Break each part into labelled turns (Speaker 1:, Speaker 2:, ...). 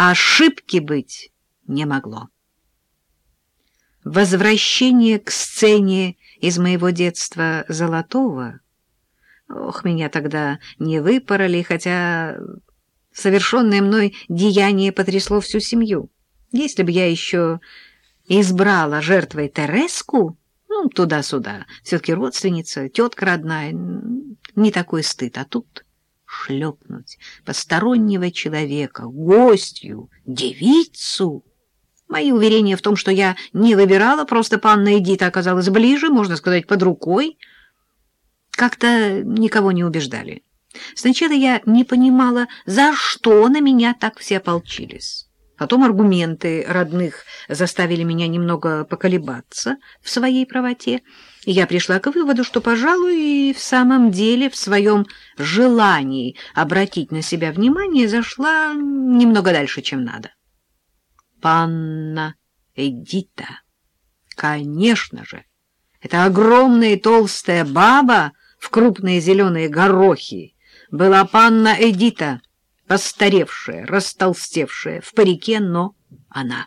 Speaker 1: а ошибки быть не могло. Возвращение к сцене из моего детства Золотого. Ох, меня тогда не выпороли, хотя совершенное мной деяние потрясло всю семью. Если бы я еще избрала жертвой Тереску, ну, туда-сюда, все-таки родственница, тетка родная, не такой стыд, а тут шлепнуть постороннего человека, гостью, девицу. Мои уверения в том, что я не выбирала, просто панна Эдита оказалась ближе, можно сказать, под рукой, как-то никого не убеждали. Сначала я не понимала, за что на меня так все ополчились. Потом аргументы родных заставили меня немного поколебаться в своей правоте, и я пришла к выводу, что, пожалуй, и в самом деле в своем желании обратить на себя внимание зашла немного дальше, чем надо. Панна Эдита, конечно же, это огромная толстая баба в крупные зеленые горохи, была панна Эдита, постаревшая, растолстевшая, в парике, но она.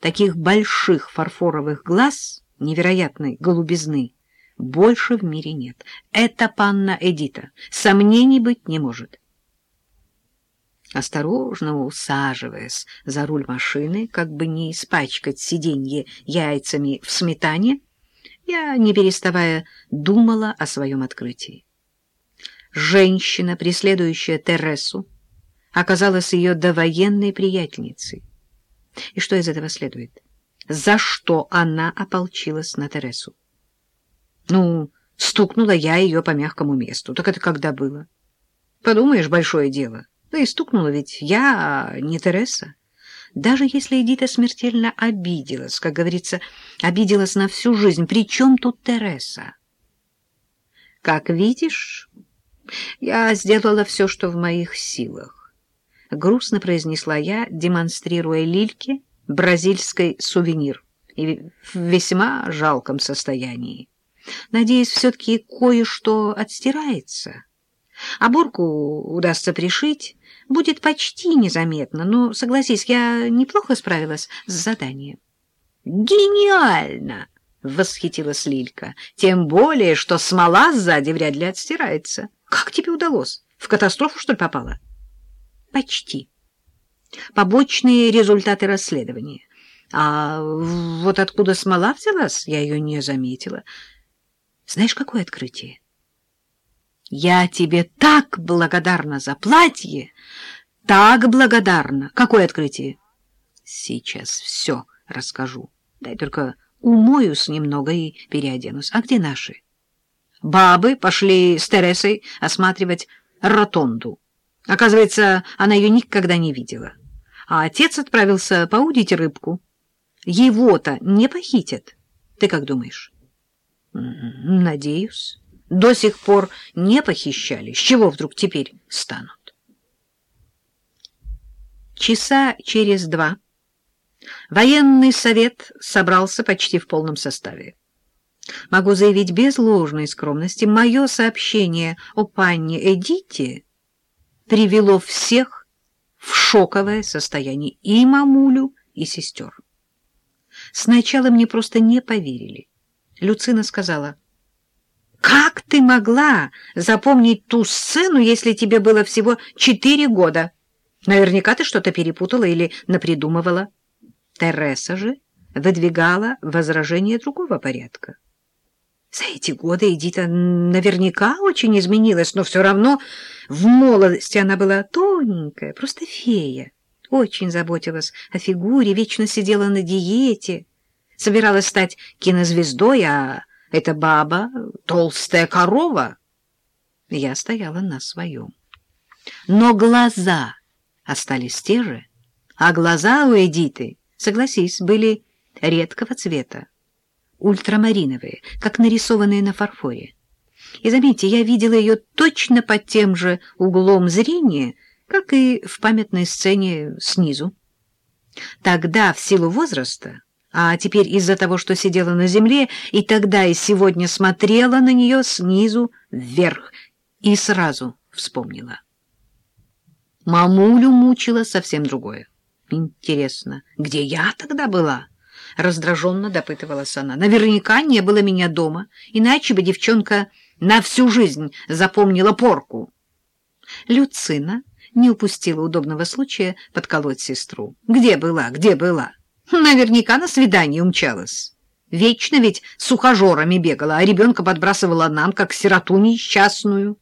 Speaker 1: Таких больших фарфоровых глаз, невероятной голубизны, больше в мире нет. Это панна Эдита, сомнений быть не может. Осторожно усаживаясь за руль машины, как бы не испачкать сиденье яйцами в сметане, я, не переставая, думала о своем открытии женщина, преследующая Тересу, оказалась ее довоенной приятельницей. И что из этого следует? За что она ополчилась на Тересу? Ну, стукнула я ее по мягкому месту. Так это когда было? Подумаешь, большое дело. Да и стукнула ведь я, а не Тереса. Даже если Эдита смертельно обиделась, как говорится, обиделась на всю жизнь, при тут Тереса? Как видишь... Я сделала все, что в моих силах. Грустно произнесла я, демонстрируя Лильке бразильский сувенир и в весьма жалком состоянии. Надеюсь, все-таки кое-что отстирается. Оборку удастся пришить, будет почти незаметно, но, согласись, я неплохо справилась с заданием. «Гениально!» — восхитилась Лилька. «Тем более, что смола сзади вряд ли отстирается». Как тебе удалось? В катастрофу, что ли, попала? Почти. Побочные результаты расследования. А вот откуда смола взялась, я ее не заметила. Знаешь, какое открытие? Я тебе так благодарна за платье, так благодарна. Какое открытие? Сейчас все расскажу. Дай только умоюсь немного и переоденусь. А где наши? Бабы пошли с Тересой осматривать ротонду. Оказывается, она ее никогда не видела. А отец отправился поудить рыбку. Его-то не похитят. Ты как думаешь? Надеюсь. До сих пор не похищали. С чего вдруг теперь станут? Часа через два военный совет собрался почти в полном составе. Могу заявить без ложной скромности, мое сообщение о панне Эдите привело всех в шоковое состояние и мамулю, и сестер. Сначала мне просто не поверили. Люцина сказала, «Как ты могла запомнить ту сцену, если тебе было всего четыре года? Наверняка ты что-то перепутала или напридумывала». Тереса же выдвигала возражение другого порядка. За эти годы Эдита наверняка очень изменилась, но все равно в молодости она была тоненькая, просто фея. Очень заботилась о фигуре, вечно сидела на диете, собиралась стать кинозвездой, а эта баба — толстая корова. Я стояла на своем. Но глаза остались те же, а глаза у Эдиты, согласись, были редкого цвета ультрамариновые, как нарисованные на фарфоре. И заметьте, я видела ее точно под тем же углом зрения, как и в памятной сцене снизу. Тогда, в силу возраста, а теперь из-за того, что сидела на земле, и тогда и сегодня смотрела на нее снизу вверх, и сразу вспомнила. Мамулю мучила совсем другое. Интересно, где я тогда была? Раздраженно допытывалась она. Наверняка не было меня дома, иначе бы девчонка на всю жизнь запомнила порку. Люцина не упустила удобного случая подколоть сестру. Где была, где была? Наверняка на свидание умчалась. Вечно ведь с ухажерами бегала, а ребенка подбрасывала нам, как сироту несчастную.